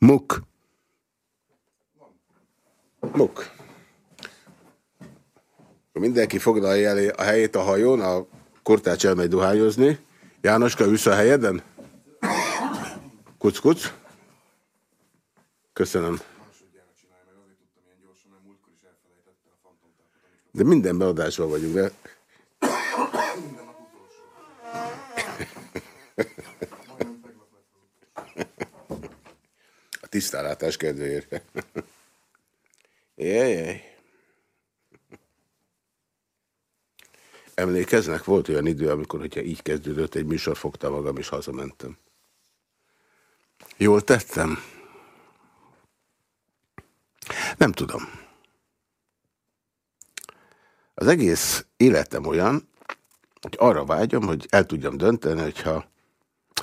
Muk. Muk. Mindenki foglalja el a helyét a hajón, a kortács elmegy duhányozni. Jánoska, ülsz a helyeden? Kuc, kuc. Köszönöm. De minden beadásban vagyunk, de... A tisztálátás kedvéért. Jajjaj. Emlékeznek? Volt olyan idő, amikor, hogyha így kezdődött egy műsor, fogta magam, és hazamentem. Jól tettem? Nem tudom. Az egész életem olyan, hogy arra vágyom, hogy el tudjam dönteni, hogyha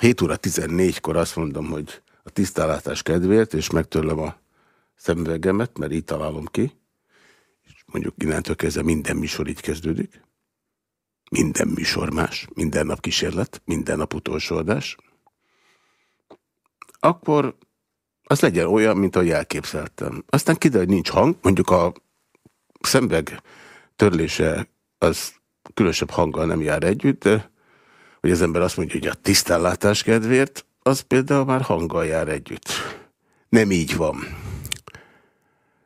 7 óra 14-kor azt mondom, hogy a tisztálátás kedvéért, és megtörlöm a szemüvegemet, mert így találom ki, és mondjuk innentől kezdve minden műsor így kezdődik, minden műsor más, minden nap kísérlet, minden nap utolsó adás, akkor az legyen olyan, mint ahogy elképzeltem. Aztán kiderül, hogy nincs hang, mondjuk a szemveg törlése az különösebb hanggal nem jár együtt, de hogy az ember azt mondja, hogy a tisztánlátás kedvéért, az például már hanggal jár együtt. Nem így van.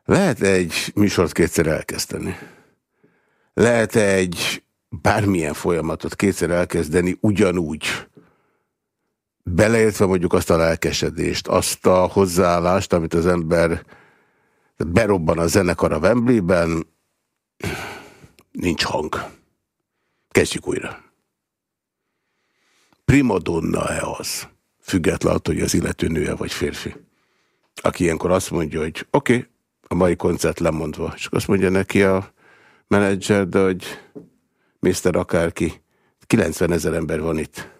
Lehet egy műsort kétszer elkezdeni? Lehet egy bármilyen folyamatot kétszer elkezdeni ugyanúgy, beleértve mondjuk azt a lelkesedést, azt a hozzáállást, amit az ember berobban a zenekar a Wembley-ben, nincs hang. Kezdjük újra. Primadonna-e az, függetlenül attól, hogy az illető nője vagy férfi, aki ilyenkor azt mondja, hogy oké, okay, a mai koncert lemondva, és azt mondja neki a menedzser, de hogy Mr. akárki, 90 ezer ember van itt.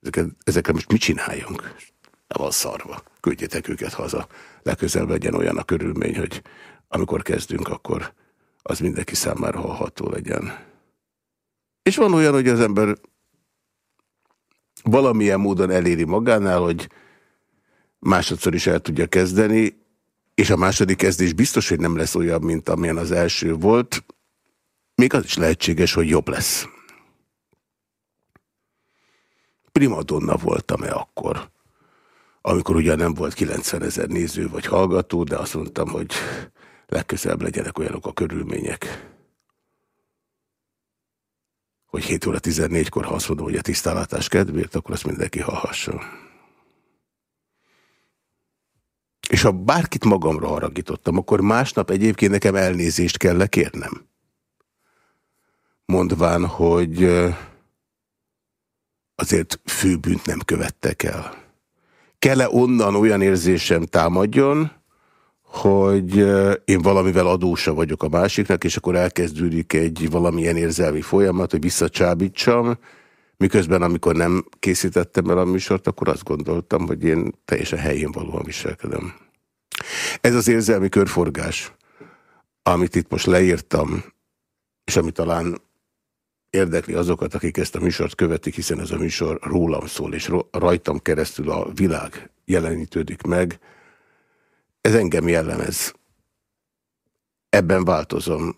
Ezekre, ezekre most mit csináljunk? Nem van szarva. Küldjétek őket haza. Legközelebb legyen olyan a körülmény, hogy amikor kezdünk, akkor az mindenki számára hallható legyen. És van olyan, hogy az ember valamilyen módon eléri magánál, hogy másodszor is el tudja kezdeni, és a második kezdés biztos, hogy nem lesz olyan, mint amilyen az első volt, még az is lehetséges, hogy jobb lesz. Primadonna voltam-e akkor? Amikor ugyan nem volt 90 ezer néző vagy hallgató, de azt mondtam, hogy legközelebb legyenek olyanok a körülmények. Hogy 7 óra 14-kor, ha azt mondom, hogy a tisztálátás kedvéért, akkor azt mindenki hallhasson. És ha bárkit magamra haragítottam, akkor másnap egyébként nekem elnézést kell kérnem mondván, hogy azért főbűnt nem követtek el. Kele onnan olyan érzésem támadjon, hogy én valamivel adósa vagyok a másiknak, és akkor elkezdődik egy valamilyen érzelmi folyamat, hogy visszacsábítsam, miközben amikor nem készítettem el a műsort, akkor azt gondoltam, hogy én teljesen helyén valóan viselkedem. Ez az érzelmi körforgás, amit itt most leírtam, és ami talán érdekli azokat, akik ezt a műsort követik, hiszen ez a műsor rólam szól, és rajtam keresztül a világ jelenítődik meg. Ez engem jellemez. Ebben változom,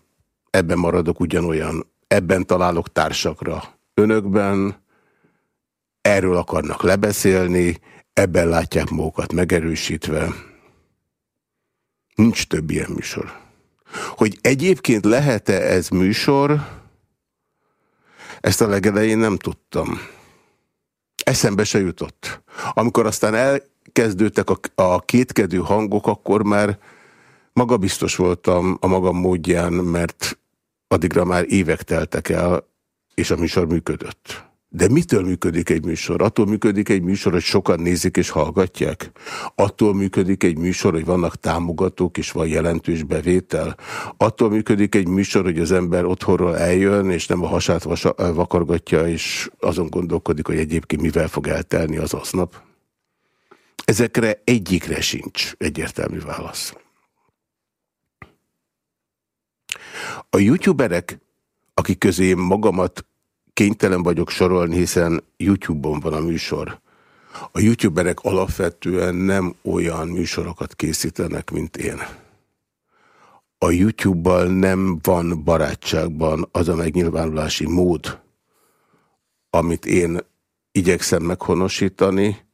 ebben maradok ugyanolyan, ebben találok társakra. Önökben erről akarnak lebeszélni, ebben látják magukat megerősítve. Nincs több ilyen műsor. Hogy egyébként lehet-e ez műsor, ezt a legelején nem tudtam. Eszembe se jutott. Amikor aztán elkezdődtek a, a kétkedő hangok, akkor már magabiztos voltam a magam módján, mert addigra már évek teltek el, és a műsor működött. De mitől működik egy műsor? Attól működik egy műsor, hogy sokan nézik és hallgatják? Attól működik egy műsor, hogy vannak támogatók és van jelentős bevétel? Attól működik egy műsor, hogy az ember otthonról eljön, és nem a hasát vakargatja, és azon gondolkodik, hogy egyébként mivel fog eltelni az aznap? Ezekre egyikre sincs egyértelmű válasz. A youtuberek, akik közé magamat kénytelen vagyok sorolni, hiszen YouTube-on van a műsor. A youtuberek alapvetően nem olyan műsorokat készítenek, mint én. A YouTube-bal nem van barátságban az a megnyilvánulási mód, amit én igyekszem meghonosítani,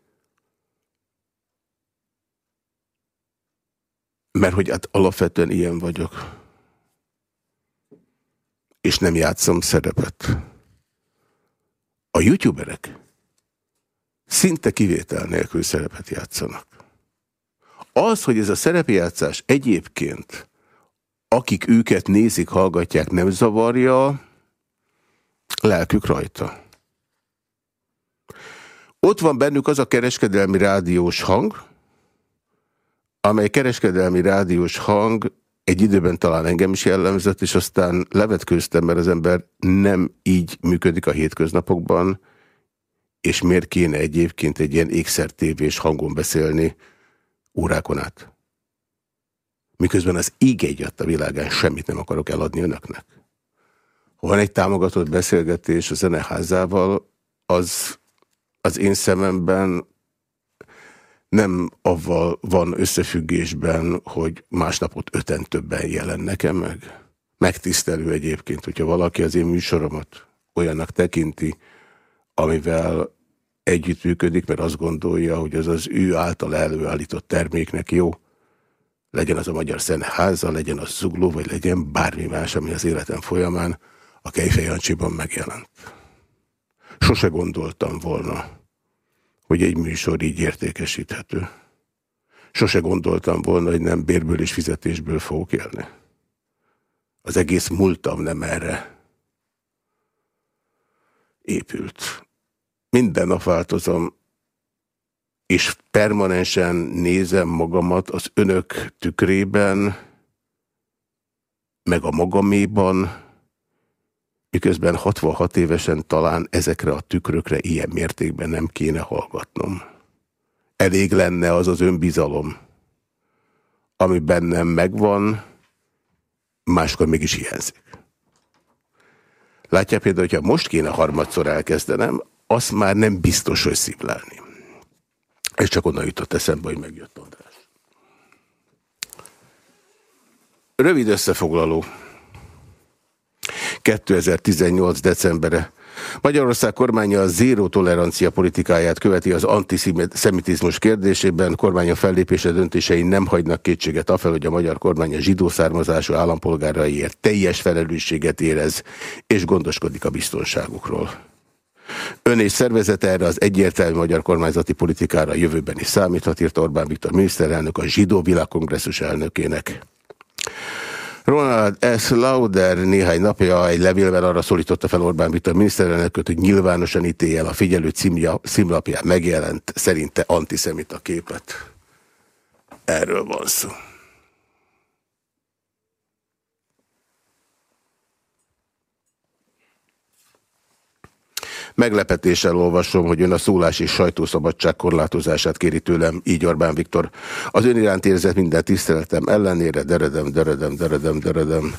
mert hogy hát alapvetően ilyen vagyok. És nem játszom szerepet. A youtuberek szinte kivétel nélkül szerepet játszanak. Az, hogy ez a szerepjátszás egyébként, akik őket nézik, hallgatják, nem zavarja, lelkük rajta. Ott van bennük az a kereskedelmi rádiós hang, amely kereskedelmi rádiós hang egy időben talán engem is jellemzett, és aztán levetkőztem, mert az ember nem így működik a hétköznapokban, és miért kéne egyébként egy ilyen ékszertévés hangon beszélni órákon át? Miközben az íg a világán semmit nem akarok eladni önöknek. Ha van egy támogatott beszélgetés a zeneházával, az az én szememben nem avval van összefüggésben, hogy másnapot öten többen jelennek-e meg. Megtisztelő egyébként, hogyha valaki az én műsoromat olyannak tekinti, amivel együttműködik, mert azt gondolja, hogy az az ő által előállított terméknek jó. Legyen az a Magyar Szentháza, legyen az Zugló, vagy legyen bármi más, ami az életem folyamán a Kejfejancsiban megjelent. Sose gondoltam volna, hogy egy műsor így értékesíthető. Sose gondoltam volna, hogy nem bérből és fizetésből fogok élni. Az egész múltam nem erre épült. Minden nap változom, és permanensen nézem magamat az önök tükrében, meg a magaméban, miközben 66 évesen talán ezekre a tükrökre ilyen mértékben nem kéne hallgatnom. Elég lenne az az önbizalom, ami bennem megvan, máskor mégis hiányzik. Látja például, hogyha most kéne harmadszor elkezdenem, azt már nem biztos, hogy szívlelni. Ez csak onnan jutott eszembe, hogy megjött András. Rövid összefoglaló. 2018. decembere. Magyarország kormánya a zéró tolerancia politikáját követi az antiszemitizmus kérdésében. Kormánya fellépése döntései nem hagynak kétséget afel, hogy a magyar kormány a zsidó származású állampolgáraiért teljes felelősséget érez, és gondoskodik a biztonságukról. Ön és szervezete erre az egyértelmű magyar kormányzati politikára a jövőben is számíthat, írt Orbán Viktor miniszterelnök a Zsidó Világkongresszus elnökének. Ronald S. Lauder néhány napja egy levélben arra szólította fel Orbán Viktor miniszterelnököt, hogy nyilvánosan ítélje el a figyelő címja, címlapján megjelent szerinte antiszemita képet. Erről van szó. Meglepetéssel olvasom, hogy ön a szólás és sajtószabadság korlátozását kéri tőlem, így Orbán Viktor. Az ön iránt érzett minden tiszteletem ellenére, deredem, deredem, deredem, deredem.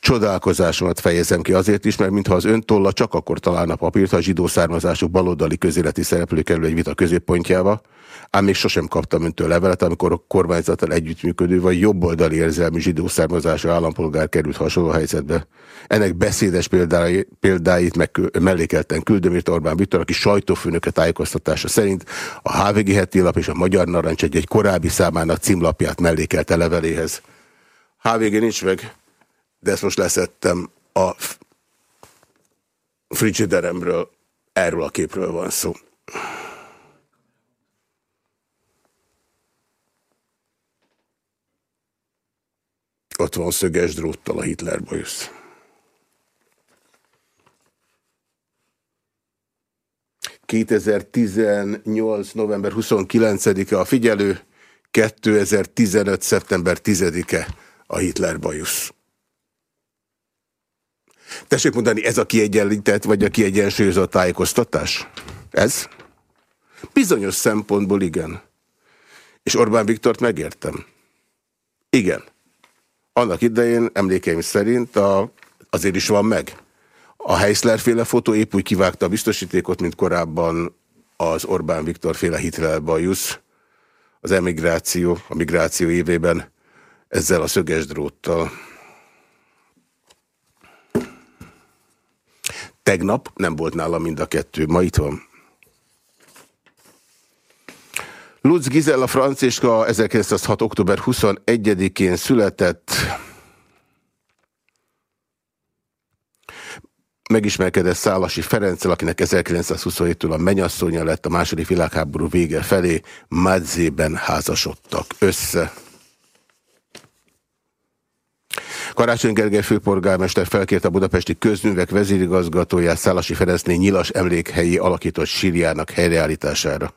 Csodálkozásomat fejezem ki azért is, mert mintha az ön tolla csak akkor találna papírt, ha a zsidó származású baloldali közéleti szereplő kerül egy vita középpontjába, ám még sosem kaptam öntől levelet, amikor a kormányzattal együttműködő vagy jobboldali érzelmi zsidó származású állampolgár került hasonló helyzetbe. Ennek beszédes példáit, példáit meg, mellékelten küldöm, írt Orbán Viktor, aki sajtófőnöke tájékoztatása szerint a HVG heti lap és a Magyar Narancs egy, egy korábbi számának címlapját mellékelte leveléhez. HVG nincs meg, de ezt most leszettem a frigideremről, erről a képről van szó. Ott van szöges dróttal a Hitler bajusz. ...2018. november 29-e a figyelő, 2015. szeptember 10-e a Hitler bajusz. Tessék mondani, ez a kiegyenlített, vagy a kiegyensúlyozott tájékoztatás? Ez? Bizonyos szempontból igen. És Orbán Viktort megértem. Igen. Annak idején, emlékeim szerint a, azért is van meg. A Heisler féle fotó épp úgy kivágta a biztosítékot, mint korábban az Orbán Viktor féle Hitler bajusz, az emigráció, a migráció évében ezzel a szöges dróttal. Tegnap nem volt nála mind a kettő, ma itt van. Lutz Gizella Franciska 1906. október 21-én született. Megismerkedett Szálasi Ferenccel, akinek 1927-től a menyasszonya lett a második világháború vége felé, Madzében házasodtak össze. Karácsony Gergely főpolgármester felkért a budapesti közművek vezérigazgatóját Szálasi Ferencné nyilas emlékhelyi alakított sírjának helyreállítására.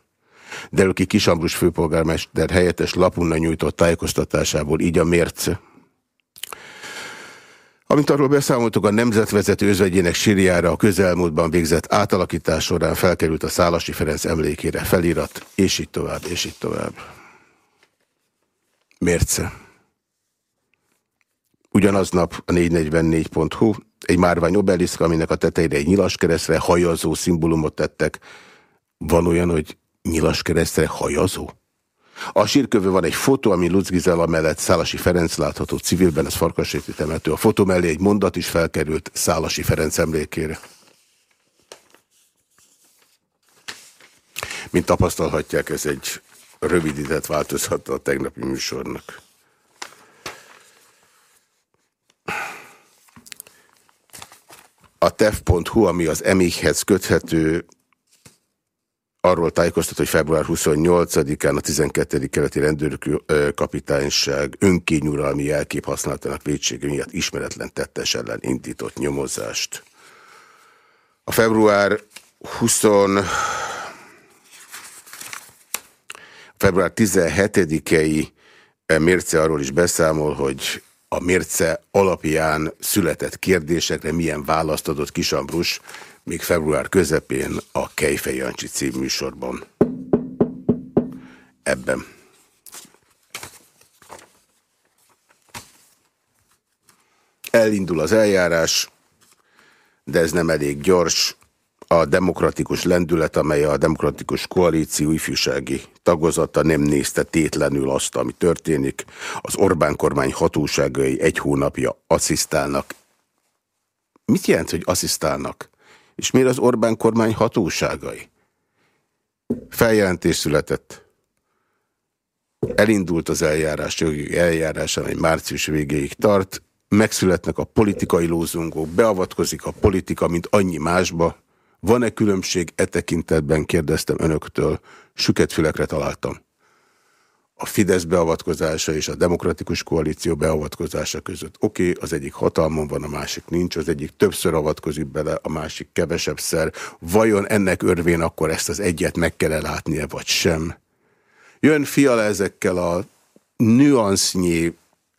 Derül ki Kisambrus főpolgármester helyettes Lapunna nyújtott tájékoztatásából, így a mérce. Amint arról beszámoltuk, a nemzetvezető özvegyének sírjára a közelmúltban végzett átalakítás során felkerült a Szálasi Ferenc emlékére felirat, és így tovább, és így tovább. Mérce. Ugyanaznap a 444.hu egy márvány obeliszka, aminek a tetejére egy nyilas keresztre hajazó szimbólumot tettek. Van olyan, hogy nyilas keresztre hajazó? A sírkövő van egy fotó, ami Lutz Gizella mellett Szálasi Ferenc látható civilben, ez Farkasréti temető. A fotó mellé egy mondat is felkerült Szálasi Ferenc emlékére. Mint tapasztalhatják, ez egy rövidített változata a tegnapi műsornak. A tev.hu, ami az emighez köthető, arról tájékoztat, hogy február 28-án a 12. keleti rendőrkapitányság önkényuralmi jelkép használatának védsége miatt ismeretlen tettes ellen indított nyomozást. A február 20 február 17-i mérce arról is beszámol, hogy a mérce alapján született kérdésekre milyen választ adott Kisambrus, még február közepén a Kejfej Jancsi címműsorban. Ebben. Elindul az eljárás, de ez nem elég gyors. A demokratikus lendület, amely a demokratikus koalíció ifjúsági tagozata nem nézte tétlenül azt, ami történik. Az Orbán kormány hatóságai egy hónapja asszisztálnak. Mit jelent, hogy asszisztálnak? És miért az Orbán kormány hatóságai? Feljelentés született. Elindult az eljárás, jogi eljárás, amely március végéig tart. Megszületnek a politikai lózungók, beavatkozik a politika, mint annyi másba. Van-e különbség e tekintetben, kérdeztem önöktől. Süketfülekre találtam a Fidesz beavatkozása és a demokratikus koalíció beavatkozása között. Oké, okay, az egyik hatalmon van, a másik nincs, az egyik többször avatkozik bele, a másik kevesebb szer. Vajon ennek örvén akkor ezt az egyet meg kell látnia, vagy sem? Jön fiala ezekkel a nüansznyi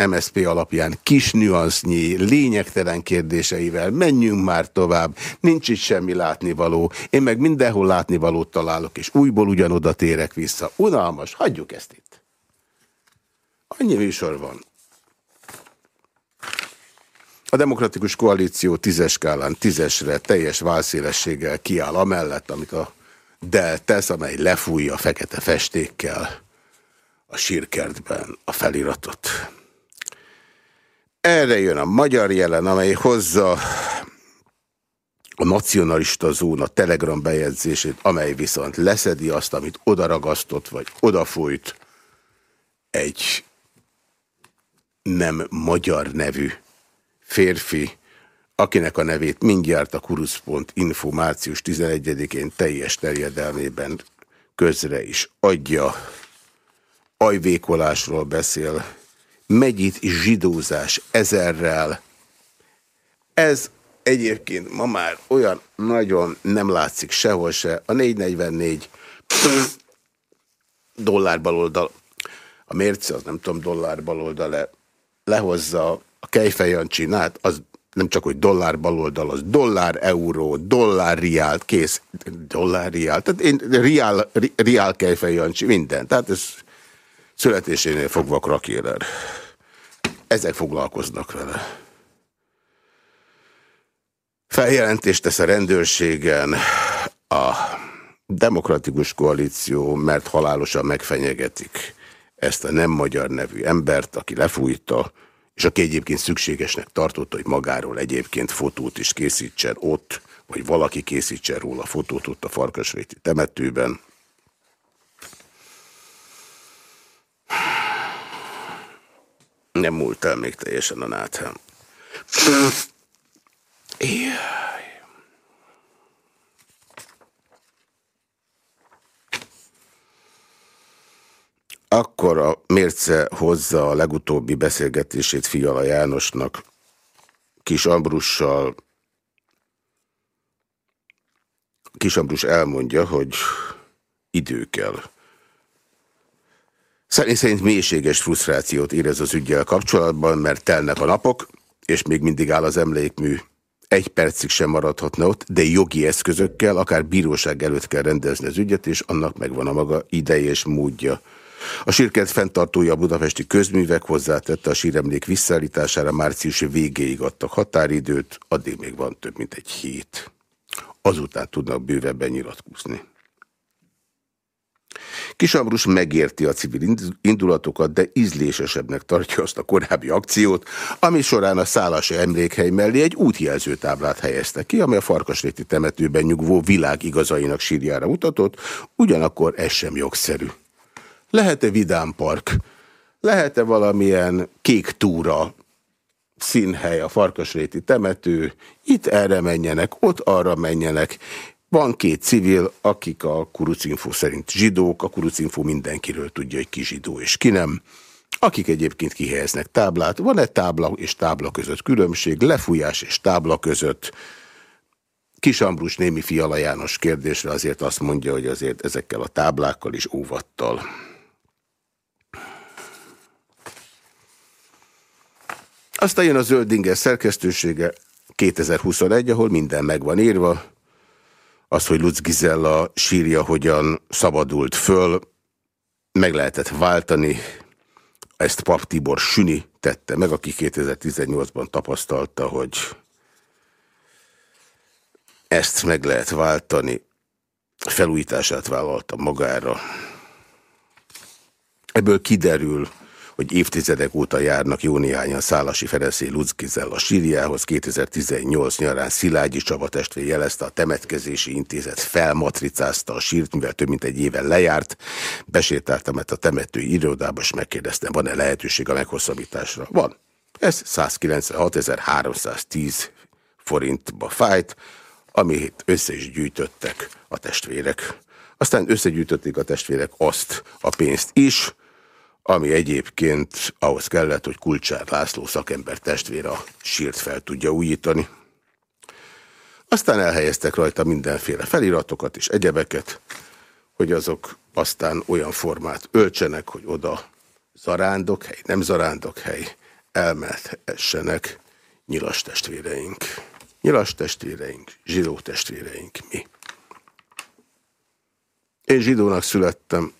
MSP alapján kis nüansznyi, lényegtelen kérdéseivel, menjünk már tovább, nincs itt semmi látnivaló, én meg mindenhol látnivalót találok, és újból ugyanoda térek vissza. Unalmas, hagyjuk ezt itt. Annyi műsor van. A demokratikus koalíció tízes skálán tízesre teljes válszélességgel kiáll amellett, amit a Del tesz, amely lefújja fekete festékkel a sírkertben a feliratot. Erre jön a magyar jelen, amely hozza a nacionalista zóna telegram bejegyzését, amely viszont leszedi azt, amit odaragasztott, vagy odafújt egy nem magyar nevű férfi, akinek a nevét mindjárt a kurusz.info március 11-én teljes terjedelmében közre is adja. Ajvékolásról beszél, megyit zsidózás ezerrel. Ez egyébként ma már olyan nagyon nem látszik sehol se. A 444 dollár baloldal, a mérce az nem tudom dollár baloldal-e, lehozza a Kejfejancsi, hát az nem csak, hogy dollár baloldal, az dollár, euró, dollár, riál, kész, dollár, riál, tehát én, riál, riál Kejfejancsi, minden. Tehát ez születésénél fogva krakéler. Ezek foglalkoznak vele. Feljelentést tesz a rendőrségen a demokratikus koalíció, mert halálosan megfenyegetik ezt a nem magyar nevű embert, aki lefújta, és aki egyébként szükségesnek tartotta, hogy magáról egyébként fotót is készítsen ott, vagy valaki készítsen róla fotót ott a Farkasréti temetőben. Nem múlt el még teljesen a náthem. Akkor a mérce hozza a legutóbbi beszélgetését Fiala Jánosnak Kis Ambrussal. Kis Ambrus elmondja, hogy idő kell. Szerint szerint mélységes frusztrációt érez az ügyel kapcsolatban, mert telnek a napok, és még mindig áll az emlékmű. Egy percig sem maradhatna ott, de jogi eszközökkel, akár bíróság előtt kell rendezni az ügyet, és annak megvan a maga ideje és módja. A sírkert fenntartója a budapesti közművek hozzátette a síremlék visszaállítására március végéig adtak határidőt, addig még van több mint egy hét. Azután tudnak bővebben nyilatkozni. Kisambrus megérti a civil indulatokat, de ízlésesebbnek tartja azt a korábbi akciót, ami során a szálasi emlékhely mellé egy útjelzőtáblát helyezte ki, ami a Farkasréti temetőben nyugvó világ igazainak sírjára mutatott, ugyanakkor ez sem jogszerű. Lehet-e vidámpark? Lehet-e valamilyen kék túra színhely, a Farkasréti temető? Itt erre menjenek, ott arra menjenek. Van két civil, akik a Kurucinfo szerint zsidók, a Kurucinfo mindenkiről tudja, hogy ki zsidó és ki nem. Akik egyébként kihelyeznek táblát, van-e tábla és tábla között különbség, lefújás és tábla között? Kis Ambrus némi Fiala János kérdésre azért azt mondja, hogy azért ezekkel a táblákkal is óvattal. Aztán jön a Zöldinger szerkesztősége 2021, ahol minden meg van írva. Az, hogy Lutz Gizella sírja, hogyan szabadult föl, meg lehetett váltani. Ezt Pap Tibor Süni tette meg, aki 2018-ban tapasztalta, hogy ezt meg lehet váltani. Felújítását vállalta magára. Ebből kiderül, hogy évtizedek óta járnak jó néhányan Szálasi Ferenszé Luckizel a Síriához. 2018 nyarán Szilágyi Csaba testvér jelezte, a temetkezési intézet felmatricázta a sírt, mivel több mint egy éven lejárt. Besétáltam a temetői irodába, és megkérdeztem, van-e lehetőség a meghosszabbításra? Van. Ez 196.310 forintba fájt, amit össze is gyűjtöttek a testvérek. Aztán összegyűjtötték a testvérek azt a pénzt is, ami egyébként ahhoz kellett, hogy Kulcsár László szakember testvére a sírt fel tudja újítani. Aztán elhelyeztek rajta mindenféle feliratokat és egyebeket, hogy azok aztán olyan formát öltsenek, hogy oda zarándokhely, nem zarándokhely, elmethessenek nyilas testvéreink. Nyilas testvéreink, zsidó testvéreink, mi. Én zsidónak születtem,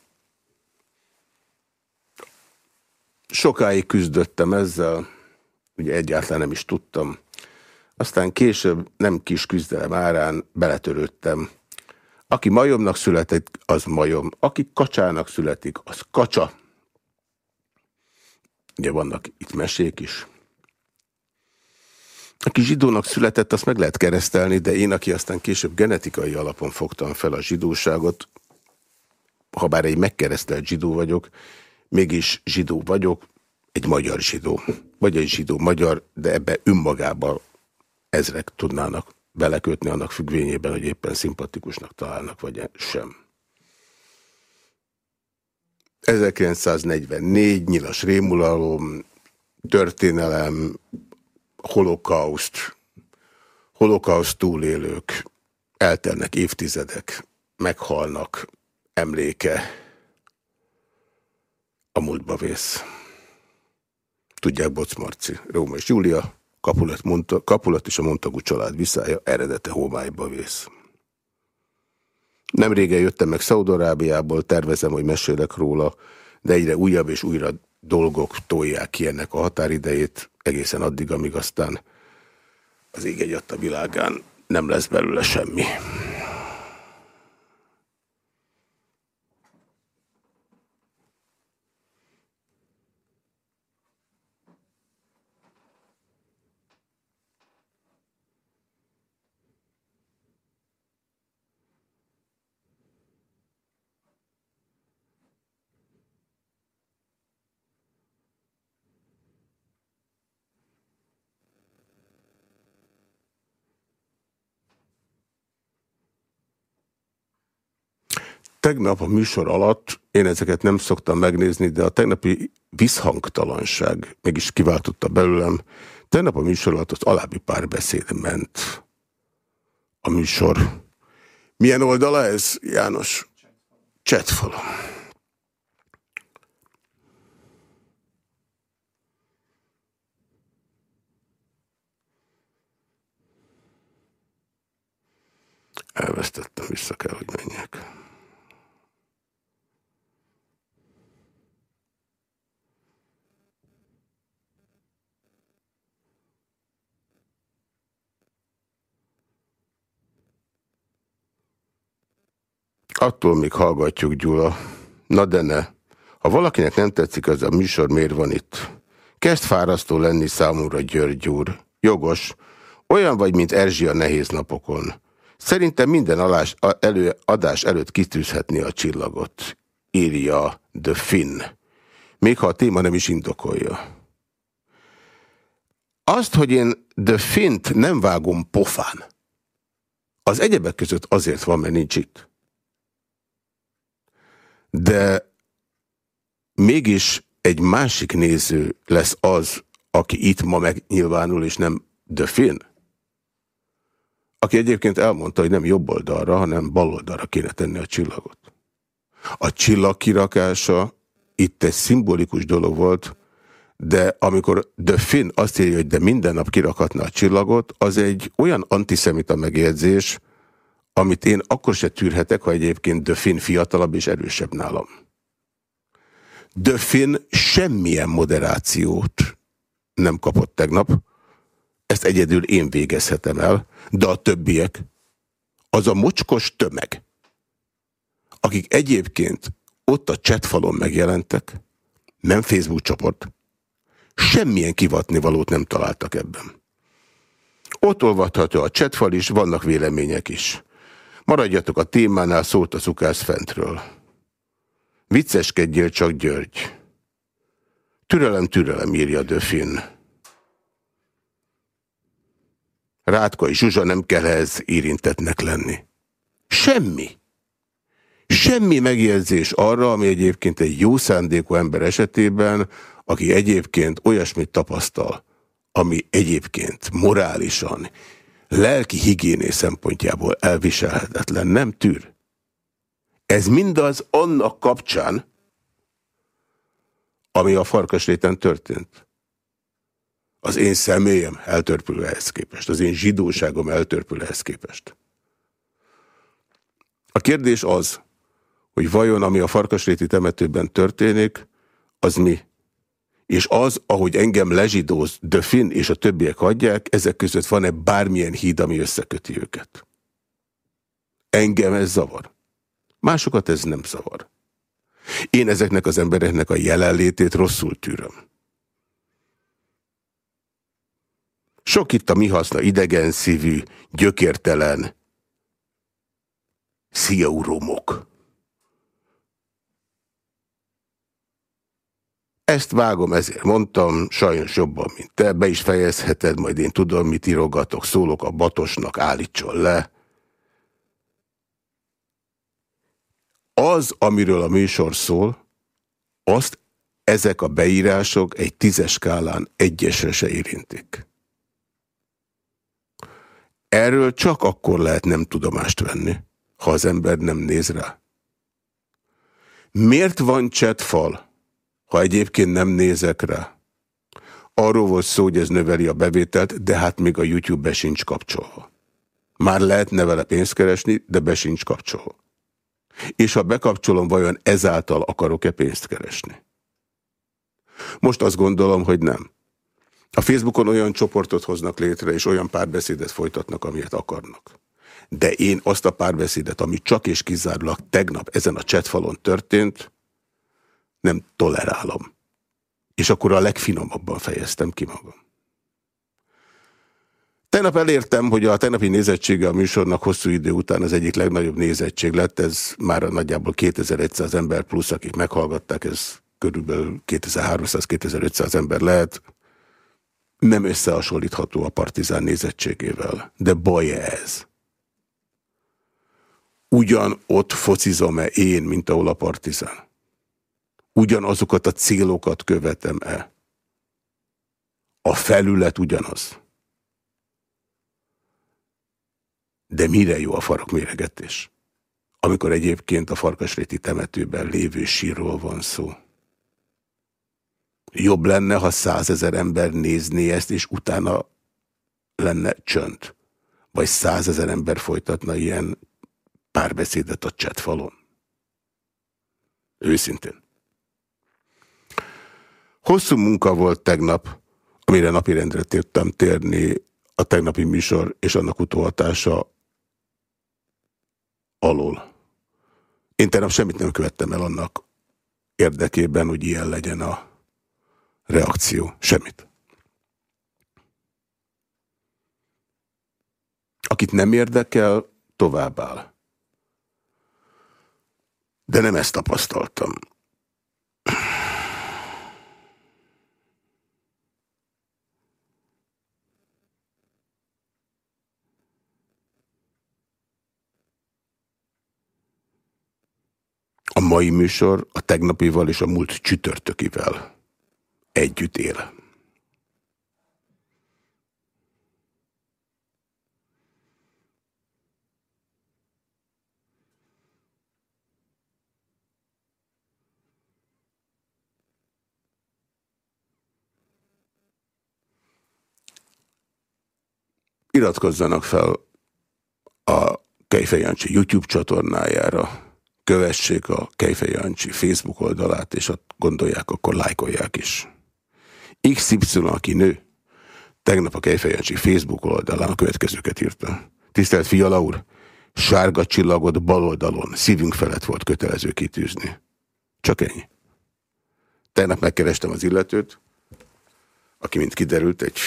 Sokáig küzdöttem ezzel, ugye egyáltalán nem is tudtam. Aztán később nem kis küzdelem árán beletörődtem. Aki majomnak születik, az majom. Aki kacsának születik, az kacsa. Ugye vannak itt mesék is. Aki zsidónak született, azt meg lehet keresztelni, de én, aki aztán később genetikai alapon fogtam fel a zsidóságot, ha bár egy megkeresztelt zsidó vagyok, mégis zsidó vagyok, egy magyar zsidó, vagy egy zsidó magyar, de ebbe önmagában ezrek tudnának belekötni annak függvényében, hogy éppen szimpatikusnak találnak, vagy sem. 1944, nyilas rémulalom, történelem, holokauszt, holokauszt túlélők, eltelnek évtizedek, meghalnak, emléke, a múltba vész. Tudják, Boc Marci, Róma és Júlia, Kapulat, mondta, Kapulat és a Montagu család viszája eredete homályba vész. Nem régen jöttem meg Szaudarábiából, tervezem, hogy mesélek róla, de egyre újabb és újra dolgok tolják ki ennek a határidejét, egészen addig, amíg aztán az ég egy a világán nem lesz belőle semmi. Tegnap a műsor alatt, én ezeket nem szoktam megnézni, de a tegnapi visszhangtalanság mégis kiváltotta belőlem. Tegnap a műsor alatt az alábbi párbeszéd ment a műsor. Milyen oldala ez, János? Csetfalom. Elvesztettem, vissza kell, hogy menjek. Attól még hallgatjuk, Gyula. Na de ne. Ha valakinek nem tetszik az a műsor, miért van itt? Kezd fárasztó lenni számomra, György úr. Jogos. Olyan vagy, mint Erzsi a nehéz napokon. Szerintem minden alás, elő, adás előtt kitűzhetni a csillagot. Írja The Finn. Még ha a téma nem is indokolja. Azt, hogy én The Fint nem vágom pofán, az egyebek között azért van, mert nincs itt de mégis egy másik néző lesz az, aki itt ma megnyilvánul, és nem The Finn. Aki egyébként elmondta, hogy nem jobb oldalra, hanem bal oldalra kéne tenni a csillagot. A csillag kirakása itt egy szimbolikus dolog volt, de amikor The Finn azt írja, hogy de minden nap kirakhatna a csillagot, az egy olyan antiszemita megjegyzés, amit én akkor se tűrhetek, ha egyébként Döfin fiatalabb és erősebb nálam. Döfin semmilyen moderációt nem kapott tegnap, ezt egyedül én végezhetem el, de a többiek, az a mocskos tömeg, akik egyébként ott a chatfalon megjelentek, nem Facebook csoport, semmilyen kivatni valót nem találtak ebben. Ott olvadható a chatfal is, vannak vélemények is. Maradjatok a témánál, szólt a szukász fentről. Vicceskedjél csak, György. Türelem, türelem, írja Döfin. Rátka és Zsuzsa nem kell ez érintetnek lenni. Semmi. Semmi megjegyzés arra, ami egyébként egy jó szándékú ember esetében, aki egyébként olyasmit tapasztal, ami egyébként morálisan lelki higiéné szempontjából elviselhetetlen, nem tűr. Ez mindaz annak kapcsán, ami a farkasréten történt. Az én személyem eltörpül ehhez képest, az én zsidóságom eltörpül ehhez képest. A kérdés az, hogy vajon ami a farkasréti temetőben történik, az mi? És az, ahogy engem lezsidóz Döfin és a többiek adják, ezek között van-e bármilyen híd, ami összeköti őket? Engem ez zavar. Másokat ez nem zavar. Én ezeknek az embereknek a jelenlétét rosszul tűröm. Sok itt a mi haszna idegen szívű, gyökértelen sziauromok. Ezt vágom, ezért mondtam, sajnos jobban, mint te, be is fejezheted, majd én tudom, mit írogatok, szólok a batosnak, állítson le. Az, amiről a műsor szól, azt ezek a beírások egy tízes skálán egyesre se érintik. Erről csak akkor lehet nem tudomást venni, ha az ember nem néz rá. Miért van csetfal? Ha egyébként nem nézek rá. Arról volt szó, hogy ez növeli a bevételt, de hát még a YouTube be sincs kapcsolva. Már lehetne vele pénzt keresni, de be sincs kapcsolva. És ha bekapcsolom, vajon ezáltal akarok-e pénzt keresni? Most azt gondolom, hogy nem. A Facebookon olyan csoportot hoznak létre, és olyan párbeszédet folytatnak, amilyet akarnak. De én azt a párbeszédet, ami csak és kizárólag tegnap ezen a chatfalon történt, nem tolerálom. És akkor a legfinomabban fejeztem ki magam. Tegnap elértem, hogy a tegnapi nézettsége a műsornak hosszú idő után az egyik legnagyobb nézettség lett. Ez már nagyjából 2100 ember plusz, akik meghallgatták, ez körülbelül 2300-2500 ember lehet. Nem összehasonlítható a partizán nézettségével. De baj -e ez. ugyanott focizom-e én, mint ahol a partizán? Ugyanazokat a célokat követem-e? A felület ugyanaz. De mire jó a farokméregetés? Amikor egyébként a Farkasréti temetőben lévő sírról van szó. Jobb lenne, ha százezer ember nézné ezt, és utána lenne csönd. Vagy százezer ember folytatna ilyen párbeszédet a csetfalon. Őszintén. Hosszú munka volt tegnap, amire napirendre tértem térni a tegnapi műsor és annak utóhatása alól. Én tegnap semmit nem követtem el annak érdekében, hogy ilyen legyen a reakció. Semmit. Akit nem érdekel, tovább. De nem ezt tapasztaltam. A mai műsor a tegnapival és a múlt csütörtökivel együtt él. Iratkozzanak fel a Kejfej Jancsi YouTube csatornájára, kövessék a Kejfej Jancsi Facebook oldalát, és ott gondolják, akkor lájkolják is. XY, aki nő, tegnap a Kejfej Jancsi Facebook oldalán a következőket írta. Tisztelt Fiala úr, sárga csillagot bal oldalon, szívünk felett volt kötelező kitűzni. Csak ennyi. Tegnap megkerestem az illetőt, aki, mint kiderült, egy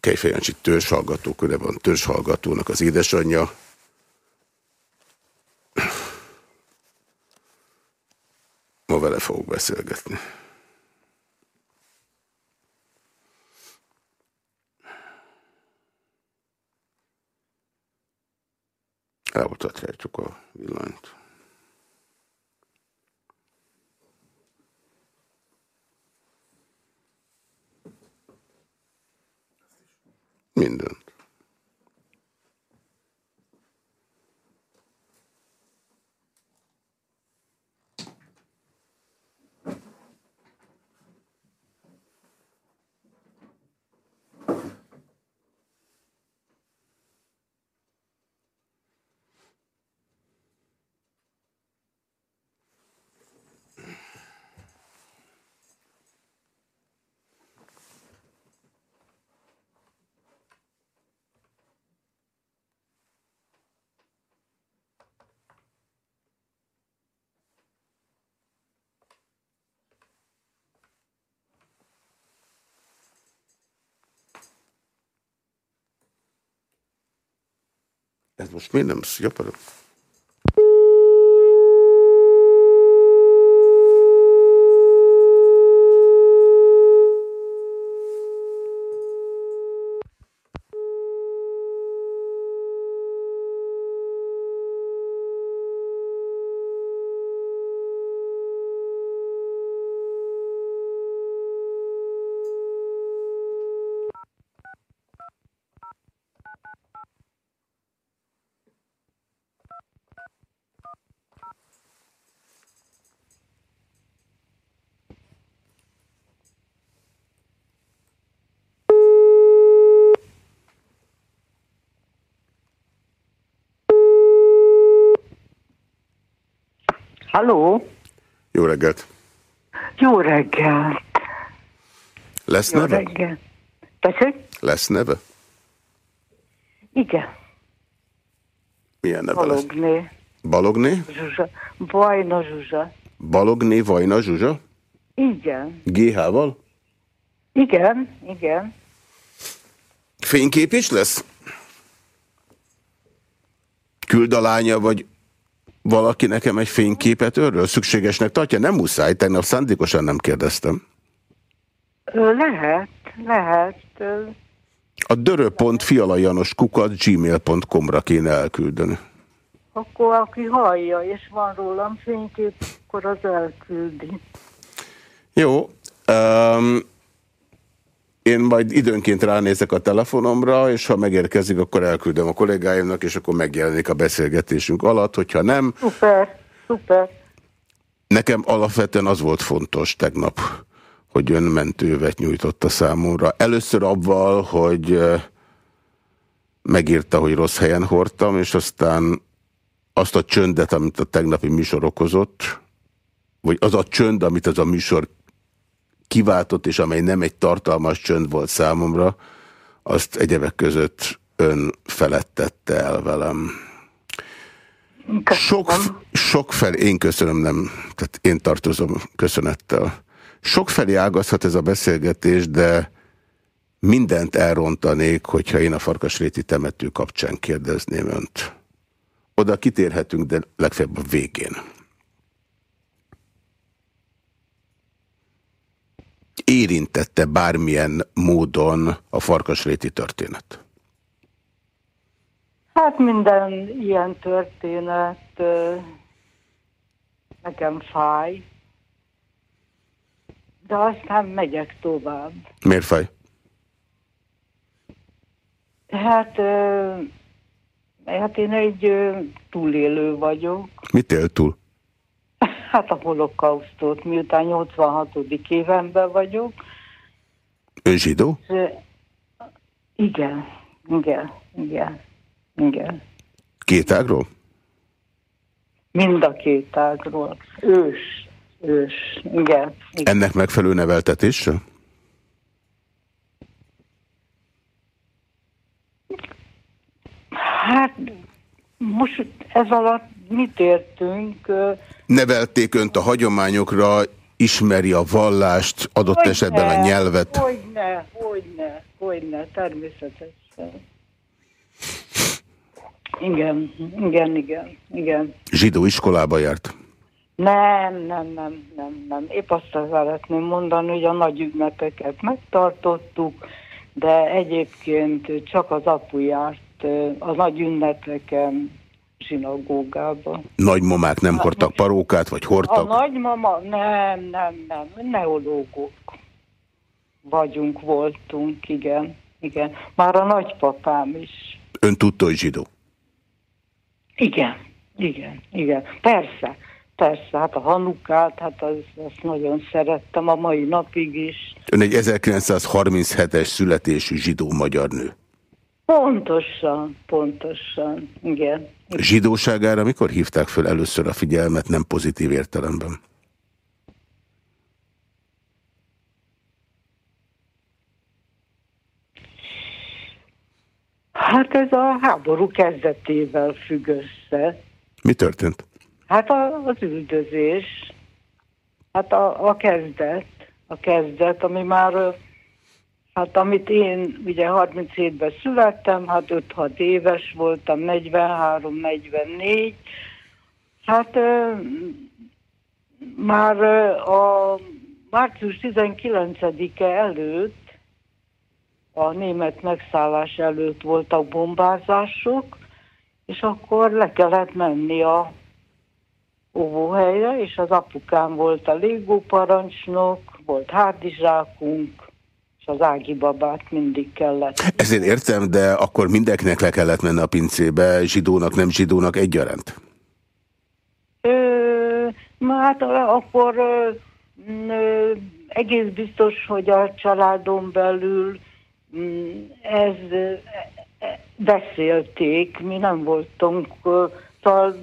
Kejfejancsi törzshallgató, van törzshallgatónak az édesanyja. Ma vele fogok beszélgetni. Elmutathatjuk a villanyt. Mindent. Ez most miért nem japarok? Halló? Jó reggelt! Jó reggelt! Lesz Jó neve? reggelt. Tessék? Lesz neve? Igen. Milyen neve lesz? Balogné. Balogné? Zsuzsa. Vajna Zsuzsa. Balogné Vajna Zsuzsa? Igen. GH-val? Igen, igen. Fénykép is lesz? Küld a lánya, vagy valaki nekem egy fényképet örről? Szükségesnek tartja? Nem muszáj, tegnap szándékosan nem kérdeztem. Lehet, lehet. A dörö.fialajanos kukat gmail.com-ra kéne elküldeni. akkor aki hallja, és van rólam fénykép, akkor az elküldi. Jó. Um, én majd időnként ránézek a telefonomra, és ha megérkezik, akkor elküldöm a kollégáimnak, és akkor megjelenik a beszélgetésünk alatt, hogyha nem. Szuper, szuper. Nekem alapvetően az volt fontos tegnap, hogy ön mentővet nyújtott a számomra. Először abval, hogy megírta, hogy rossz helyen hordtam, és aztán azt a csöndet, amit a tegnapi műsor okozott, vagy az a csönd, amit az a műsor kiváltott, és amely nem egy tartalmas csönd volt számomra, azt egyebek között ön felettette el velem. Sok, sok fel, én köszönöm, nem, tehát én tartozom köszönettel. Sok felé ágazhat ez a beszélgetés, de mindent elrontanék, hogyha én a Farkasréti temető kapcsán kérdezném önt. Oda kitérhetünk, de legfeljebb a végén. Érintette bármilyen módon a Farkasréti történet? Hát minden ilyen történet nekem fáj, de aztán megyek tovább. Miért fáj? Hát, hát én egy túlélő vagyok. Mit él túl? Hát a holokausztot, miután 86. évenben vagyok. Ön zsidó? Igen, igen, igen, igen. Két ágról? Mind a két ágról. Ős, ős, igen. igen. Ennek megfelelő neveltetéssel? Hát most ez alatt mit értünk? Nevelték önt a hagyományokra, ismeri a vallást, adott hogy esetben a nyelvet. Hogyne, hogyne, hogyne, természetesen. Igen, igen, igen, igen. Zsidó iskolába járt? Nem, nem, nem, nem, nem. Épp azt szeretném mondani, hogy a nagy ünnepeket megtartottuk, de egyébként csak az apu járt a nagy ünnepeken zsinagógában. Nagymamák nem hordtak parókát, vagy hordtak? A nagymama, nem, nem, nem, neológok vagyunk, voltunk, igen, igen. Már a nagypapám is. Ön tudta, hogy zsidó? Igen, igen, igen. Persze, persze, hát a Hanukát, hát az, azt nagyon szerettem a mai napig is. Ön egy 1937-es születésű zsidó magyar nő. Pontosan, pontosan, igen. Zsidóságára mikor hívták föl először a figyelmet, nem pozitív értelemben? Hát ez a háború kezdetével függ össze. Mi történt? Hát a, az üldözés, hát a, a kezdet, a kezdet, ami már Hát amit én ugye 37-ben születtem, hát 5-6 éves voltam, 43-44. Hát már a március 19-e előtt, a német megszállás előtt voltak bombázások, és akkor le kellett menni a óvóhelyre, és az apukám volt a légóparancsnok, volt hárdizsákunk, és az ági babát mindig kellett. Ezért értem, de akkor mindenkinek le kellett menni a pincébe, zsidónak, nem zsidónak egyaránt? Ö, hát akkor ö, ö, egész biztos, hogy a családon belül ez beszélték, mi nem voltunk, szóval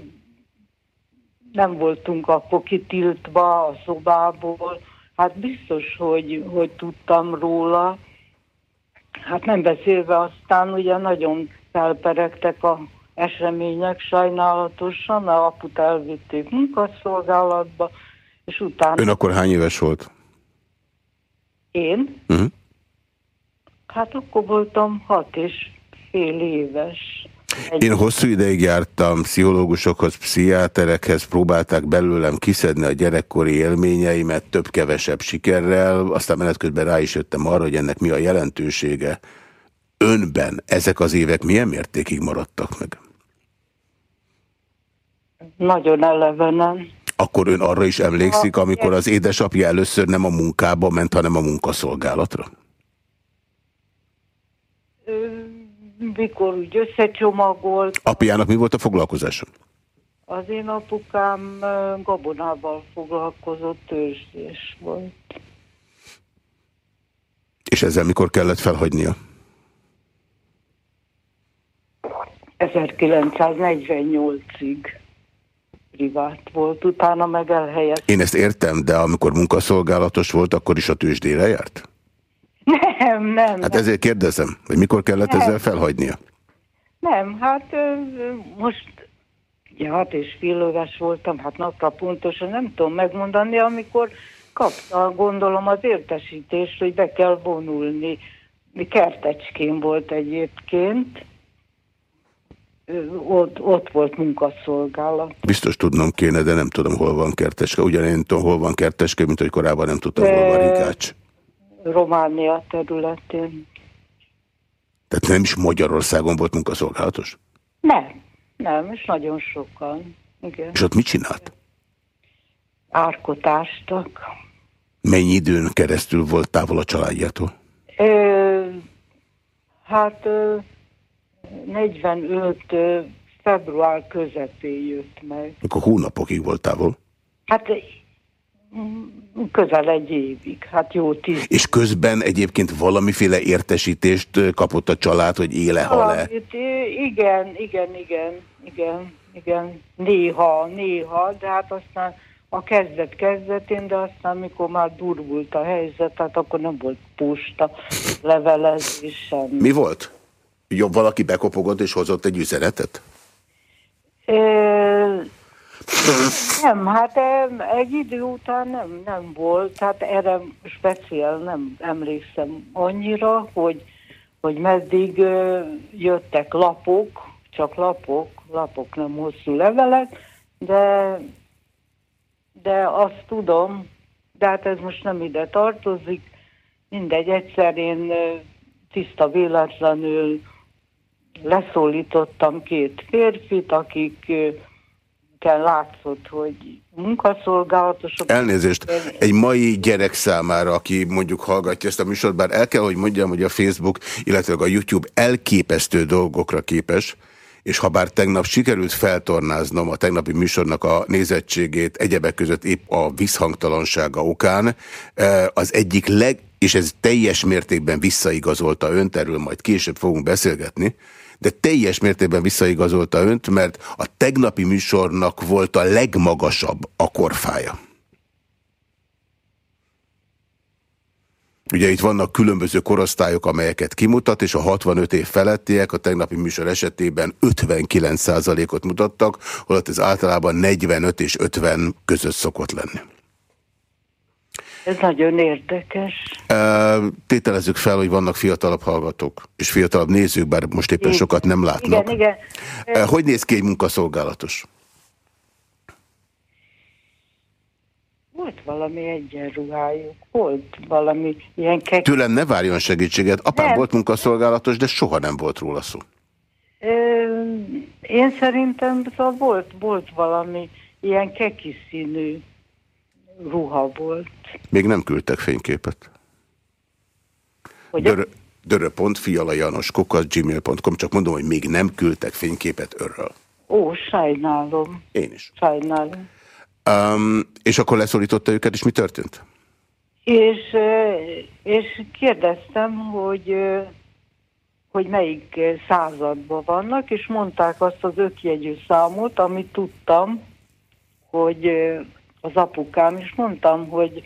nem voltunk akkor kitiltva a szobából, Hát biztos, hogy, hogy tudtam róla. Hát nem beszélve aztán ugye nagyon felperegtek a események sajnálatosan, a aput elvitték munkaszolgálatba, és utána... Ön akkor hány éves volt? Én? Uh mhm. -huh. Hát akkor voltam hat és fél éves. Én hosszú ideig jártam pszichológusokhoz, pszichiáterekhez, próbálták belőlem kiszedni a gyerekkori élményeimet több-kevesebb sikerrel, aztán menet közben rá is jöttem arra, hogy ennek mi a jelentősége. Önben ezek az évek milyen mértékig maradtak meg? Nagyon elevenen. Akkor ön arra is emlékszik, amikor az édesapja először nem a munkába ment, hanem a munkaszolgálatra? Mikor úgy összecsomagolt. Apjának mi volt a foglalkozása? Az én apukám gabonával foglalkozott, törzsés volt. És ezzel mikor kellett felhagynia? 1948-ig privát volt, utána meg elhelyezett. Én ezt értem, de amikor munkaszolgálatos volt, akkor is a tőzsdére járt? Nem, nem. Hát ezért kérdezem, hogy mikor kellett nem. ezzel felhagynia? Nem, hát most ugye hat és fél éves voltam, hát napra pontosan nem tudom megmondani, amikor kapta, gondolom, az értesítést, hogy be kell vonulni. Kertecskén volt egyébként, ott, ott volt munkaszolgálat. Biztos tudnom kéne, de nem tudom, hol van Kerteske. Ugyan tudom, hol van Kerteske, mint hogy korábban nem tudtam, de... hol van Rikács. Románia területén. Tehát nem is Magyarországon volt munkaszolgálatos? Nem, nem, és nagyon sokan. Igen. És ott mit csinált? Árkotástak. Mennyi időn keresztül volt távol a családjától? Ö, hát ö, 45 február közepén jött meg. Akkor hónapokig volt távol? Hát közel egy évig, hát jó tíz. És közben egyébként valamiféle értesítést kapott a család, hogy éle hal-e? Igen, igen, igen, igen, igen. Néha, néha, de hát aztán a kezdet kezdetén, de aztán mikor már durvult a helyzet, tehát akkor nem volt posta, levelezés, semmi. Mi volt? Jobb valaki bekopogott és hozott egy üzenetet? É, nem, hát egy idő után nem, nem volt, hát erre speciál nem emlékszem annyira, hogy, hogy meddig jöttek lapok, csak lapok, lapok nem hosszú levelek, de, de azt tudom, de hát ez most nem ide tartozik, mindegy, egyszer én tiszta véletlenül leszólítottam két férfit, akik kell látszott, hogy munkaszolgálatosok. Elnézést, egy mai gyerek számára, aki mondjuk hallgatja ezt a műsort, bár el kell, hogy mondjam, hogy a Facebook, illetve a YouTube elképesztő dolgokra képes, és ha bár tegnap sikerült feltornáznom a tegnapi műsornak a nézettségét, egyebek között épp a visszhangtalansága okán, az egyik leg, és ez teljes mértékben visszaigazolta önt, erről majd később fogunk beszélgetni, de teljes mértékben visszaigazolta önt, mert a tegnapi műsornak volt a legmagasabb a korfája. Ugye itt vannak különböző korosztályok, amelyeket kimutat, és a 65 év felettiek a tegnapi műsor esetében 59%-ot mutattak, holott ez általában 45 és 50 között szokott lenni. Ez nagyon érdekes. Tételezzük fel, hogy vannak fiatalabb hallgatók, és fiatalabb nézők, bár most éppen sokat nem látnak. Igen, igen. Hogy néz ki egy munkaszolgálatos? Volt valami egyenruhájuk, volt valami ilyen kek... Tőlem ne várjon segítséget. Apám nem. volt munkaszolgálatos, de soha nem volt róla szó. Én szerintem szóval volt, volt valami ilyen keki színű ruha volt. Még nem küldtek fényképet. Dörö, dörö.fialajanoskukat.gmail.com Csak mondom, hogy még nem küldtek fényképet örről. Ó, sajnálom. Én is. Sajnálom. Um, és akkor leszólította őket, és mi történt? És, és kérdeztem, hogy, hogy melyik században vannak, és mondták azt az ötjegyű számot, amit tudtam, hogy az apukám, és mondtam, hogy,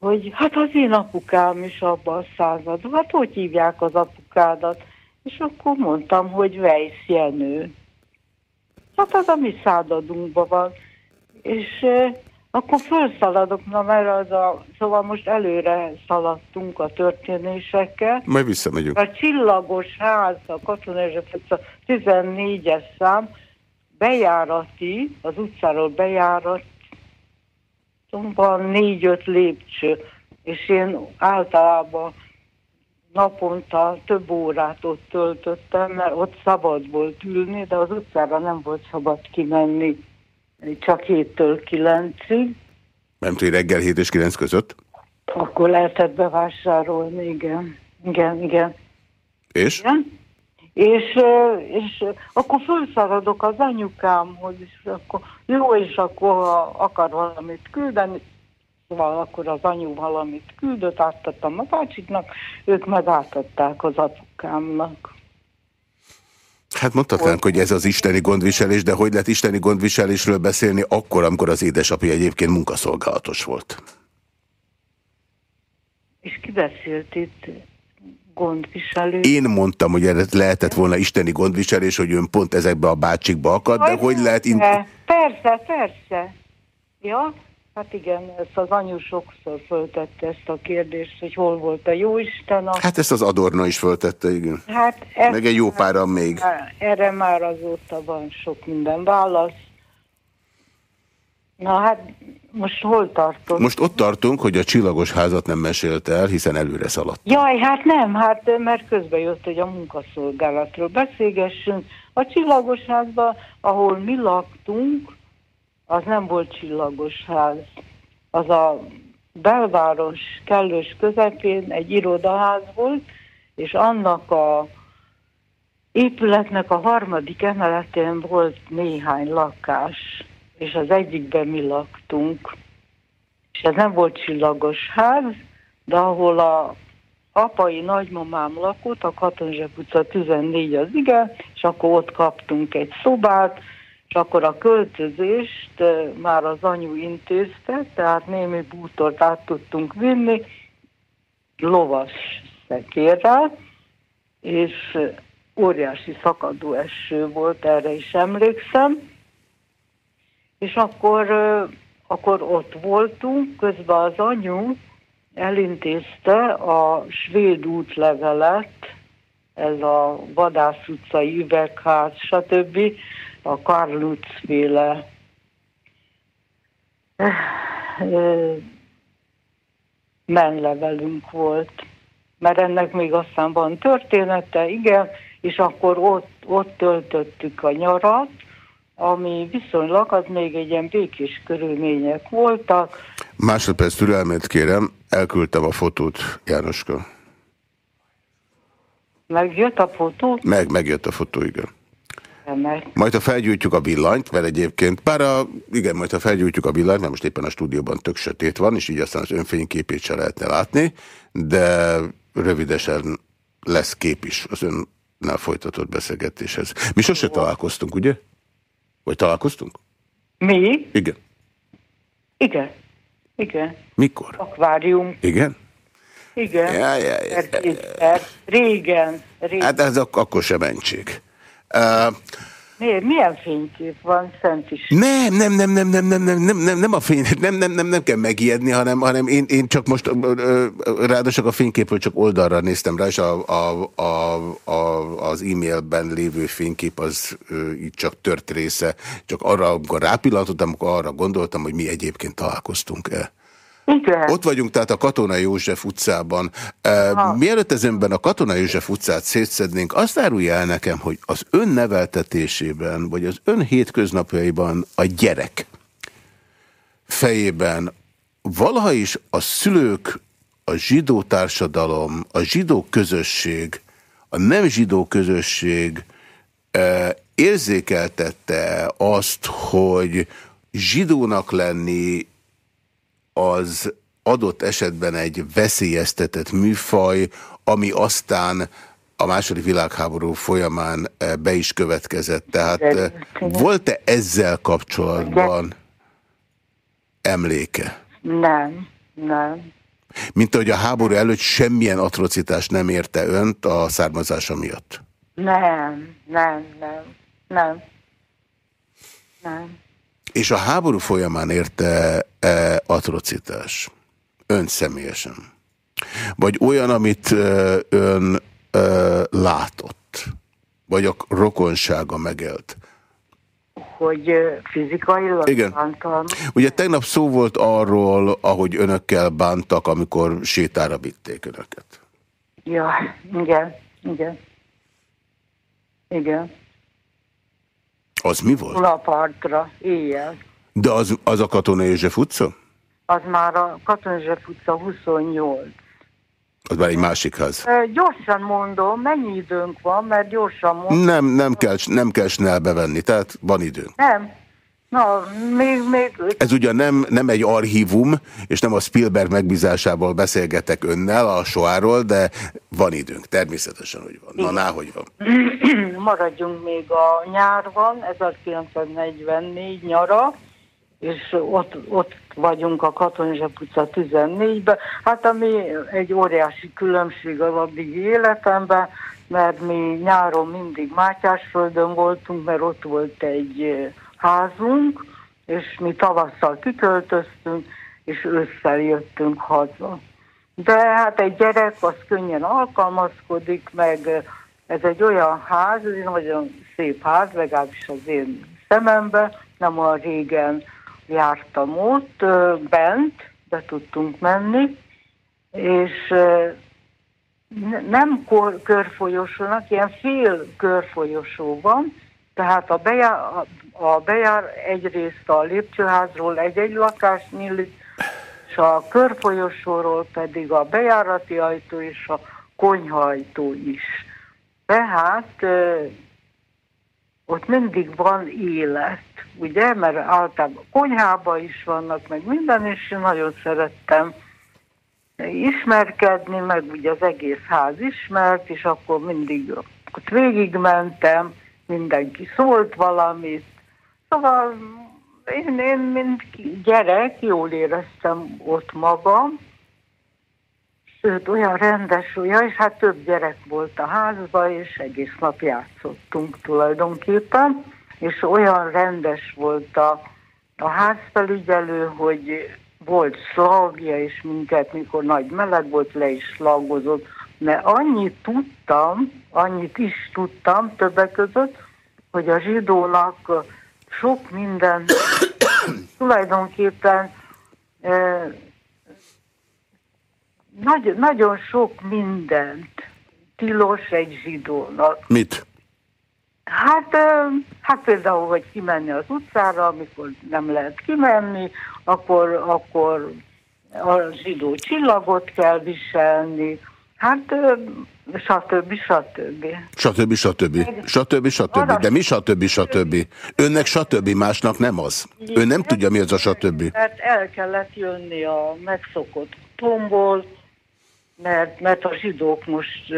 hogy hát az én apukám is abban a században, hát hogy hívják az apukádat? És akkor mondtam, hogy Weiss Jenő. Hát az a mi századunkban van. És eh, akkor felszaladok, na mert az a, szóval most előre szaladtunk a történésekkel. Majd visszamegyünk. A csillagos ház, a Katonai 14-es szám, bejárati, az utcáról bejárat, van négy-öt lépcső, és én általában naponta több órát ott töltöttem, mert ott szabad volt ülni, de az utcára nem volt szabad kimenni. csak 7-től 9-ig. Nem tudom, reggel 7 és 9 között? Akkor lehetett bevásárolni, igen. Igen, igen. És? Igen. És, és akkor felszáradok az anyukámhoz, és akkor jó, és akkor ha akar valamit küldeni, szóval akkor az anyu valamit küldött, átadtam a bácsiknak, ők meg átadták az apukámnak. Hát mondhatnánk, hogy ez az isteni gondviselés, de hogy lehet isteni gondviselésről beszélni akkor, amikor az édesapja egyébként munkaszolgálatos volt? És ki beszélt itt? Gondviselő. Én mondtam, hogy ez lehetett volna isteni gondviselés, hogy ön pont ezekbe a bácsikba akad, de hogy lehet... In... Persze, persze. Ja, hát igen, ezt az anyu sokszor föltette ezt a kérdést, hogy hol volt a jóisten. A... Hát ezt az Adorna is föltette, igen. Hát Meg egy jó pára még. Erre már azóta van sok minden válasz. Na hát most hol tartunk? Most ott tartunk, hogy a csillagos házat nem mesélte el, hiszen előre szaladt. Jaj, hát nem, hát mert közben jött, hogy a munkaszolgálatról beszélgessünk. A csillagos házban, ahol mi laktunk, az nem volt csillagos ház. Az a belváros kellős közepén egy irodaház volt, és annak a épületnek a harmadik emeletén volt néhány lakás és az egyikben mi laktunk. És ez nem volt csillagos ház, de ahol a apai nagymamám lakott, a Katonzsep utca 14 az igen, és akkor ott kaptunk egy szobát, és akkor a költözést már az anyu intézte, tehát némi bútort át tudtunk vinni, lovas szekérrel, és óriási szakadó eső volt, erre is emlékszem, és akkor, akkor ott voltunk, közben az anyu elintézte a svéd útlevelet, ez a Vadász utcai üvegház, stb. a Karl féle menlevelünk volt. Mert ennek még aztán van története, igen, és akkor ott, ott töltöttük a nyarat, ami viszonylag az még egy ilyen békés körülmények voltak. Másodperc türelmét kérem, elküldtem a fotót Jánoska. Megjött a fotó? Meg, megjött a fotó, igen. Meg. Majd ha felgyújtjuk a villanyt, mert egyébként, bár a, igen, majd ha felgyújtjuk a villanyt, mert most éppen a stúdióban tök sötét van, és így aztán az önfényképét se lehetne látni, de rövidesen lesz kép is az önnel folytatott beszélgetéshez. Mi sose találkoztunk, ugye? Vagy találkoztunk? Mi? Igen. Igen. Igen. Mikor? Akvárium. Igen? Igen. Ja, ja, ja, ja, ja. Régen, régen. Hát ez ak akkor sem mentség. Uh, Miért? Milyen fénykép van szent is? Nem, nem, nem, nem, nem, nem, nem, nem, nem, nem a fény, nem, nem, nem, nem kell megijedni, hanem, hanem én, én csak most ráadásul a fényképről csak oldalra néztem rá, és a, a, a, a, az e-mailben lévő fénykép az így csak tört része. Csak arra, amikor rápillantottam, akkor arra gondoltam, hogy mi egyébként találkoztunk-e. Igen. Ott vagyunk tehát a Katona József utcában. Uh, mielőtt ezenben a Katona József utcát szétszednénk, azt árulja el nekem, hogy az ön neveltetésében, vagy az ön hétköznapjaiban a gyerek fejében valaha is a szülők, a zsidó társadalom, a zsidó közösség, a nem zsidó közösség érzékeltette azt, hogy zsidónak lenni az adott esetben egy veszélyeztetett műfaj, ami aztán a második világháború folyamán eh, be is következett. Tehát eh, volt-e ezzel kapcsolatban emléke? Nem, nem. Mint ahogy a háború előtt semmilyen atrocitást nem érte önt a származása miatt? Nem, nem, nem, nem. Nem. És a háború folyamán érte e, atrocitás? Ön személyesen? Vagy olyan, amit e, ön e, látott? Vagy a rokonsága megélt? Hogy fizikailag Igen. bántam. Ugye tegnap szó volt arról, ahogy önökkel bántak, amikor sétára vitték önöket. Ja, igen, igen. Igen. Az mi volt? Lapartra, éjjel. De az, az a Katona József utca? Az már a Katona József utca 28. Az már egy másik ház. E, gyorsan mondom, mennyi időnk van, mert gyorsan mondom. Nem, nem kell, nem kell snellbe venni, tehát van időnk. Nem, Na, még, még... Ez ugyan nem, nem egy archívum, és nem a Spielberg megbízásával beszélgetek önnel a soáról, de van időnk, természetesen, hogy van. Na, náhogy van. Maradjunk még a nyárban, 1944 nyara, és ott, ott vagyunk a Katonzsep utca 14-ben. Hát ami egy óriási különbség az addigi életemben, mert mi nyáron mindig Mátyásföldön voltunk, mert ott volt egy házunk, és mi tavasszal kiköltöztünk, és ősszel jöttünk haza. De hát egy gyerek az könnyen alkalmazkodik, meg ez egy olyan ház, ez egy nagyon szép ház, legalábbis az én szemembe, nem olyan régen jártam ott, bent, be tudtunk menni, és nem körfolyosónak, ilyen fél körfolyosó van, tehát a, bejár, a bejár egyrészt a lépcsőházról egy-egy lakás nyílik, és a körfolyosóról pedig a bejárati ajtó és a konyhajtó is. Tehát ott mindig van élet, ugye, mert általában konyhában is vannak, meg minden, és én nagyon szerettem ismerkedni, meg ugye az egész ház ismert, és akkor mindig ott végigmentem, mindenki szólt valamit. Szóval én, én mint gyerek jól éreztem ott magam, sőt olyan rendes, olyan, és hát több gyerek volt a házban, és egész nap játszottunk tulajdonképpen, és olyan rendes volt a, a házfelügyelő, hogy volt szlagja, és minket, mikor nagy meleg volt, le is slagozott, mert annyit tudtam, annyit is tudtam többek között, hogy a zsidónak sok minden tulajdonképpen eh, nagy, nagyon sok mindent tilos egy zsidónak. Mit? Hát, hát például, hogy kimenni az utcára, amikor nem lehet kimenni, akkor, akkor a zsidó csillagot kell viselni, hát stb. stb. Stb. stb. Stb. stb. De mi stb. stb. Önnek stb. másnak nem az. Ön nem tudja, mi az a stb. Mert el kellett jönni a megszokott tomból, mert, mert a zsidók most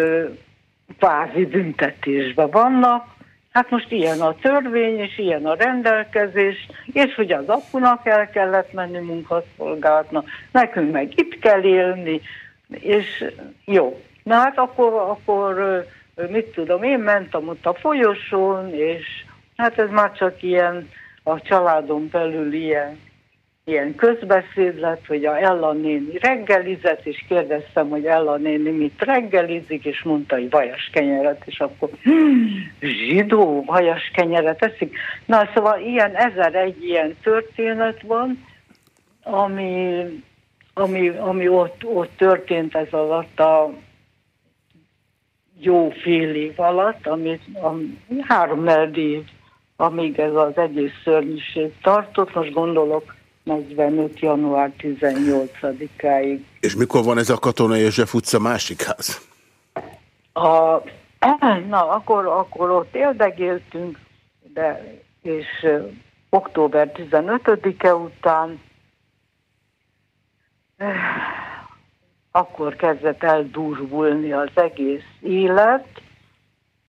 kvázi büntetésben vannak, Hát most ilyen a törvény, és ilyen a rendelkezés, és hogy az apunak el kellett menni munkaszolgálatnak, nekünk meg itt kell élni, és jó. Na hát akkor, akkor mit tudom, én mentem ott a folyosón, és hát ez már csak ilyen a családon belül ilyen ilyen közbeszéd lett, hogy a Ella néni reggelizett, és kérdeztem, hogy Ella néni mit reggelizik, és mondta, hogy vajas kenyeret, és akkor hmm, zsidó vajas kenyeret eszik. Na, szóval ilyen ezer egy ilyen történet van, ami, ami, ami ott, ott történt ez alatt a jó fél év alatt, amit ami három év, amíg ez az egész szörnyűség tartott, most gondolok 45. január 18-áig. És mikor van ez a Katona József utca másik ház? A, na, akkor, akkor ott éldegéltünk, de, és október 15-e után akkor kezdett eldurvulni az egész élet,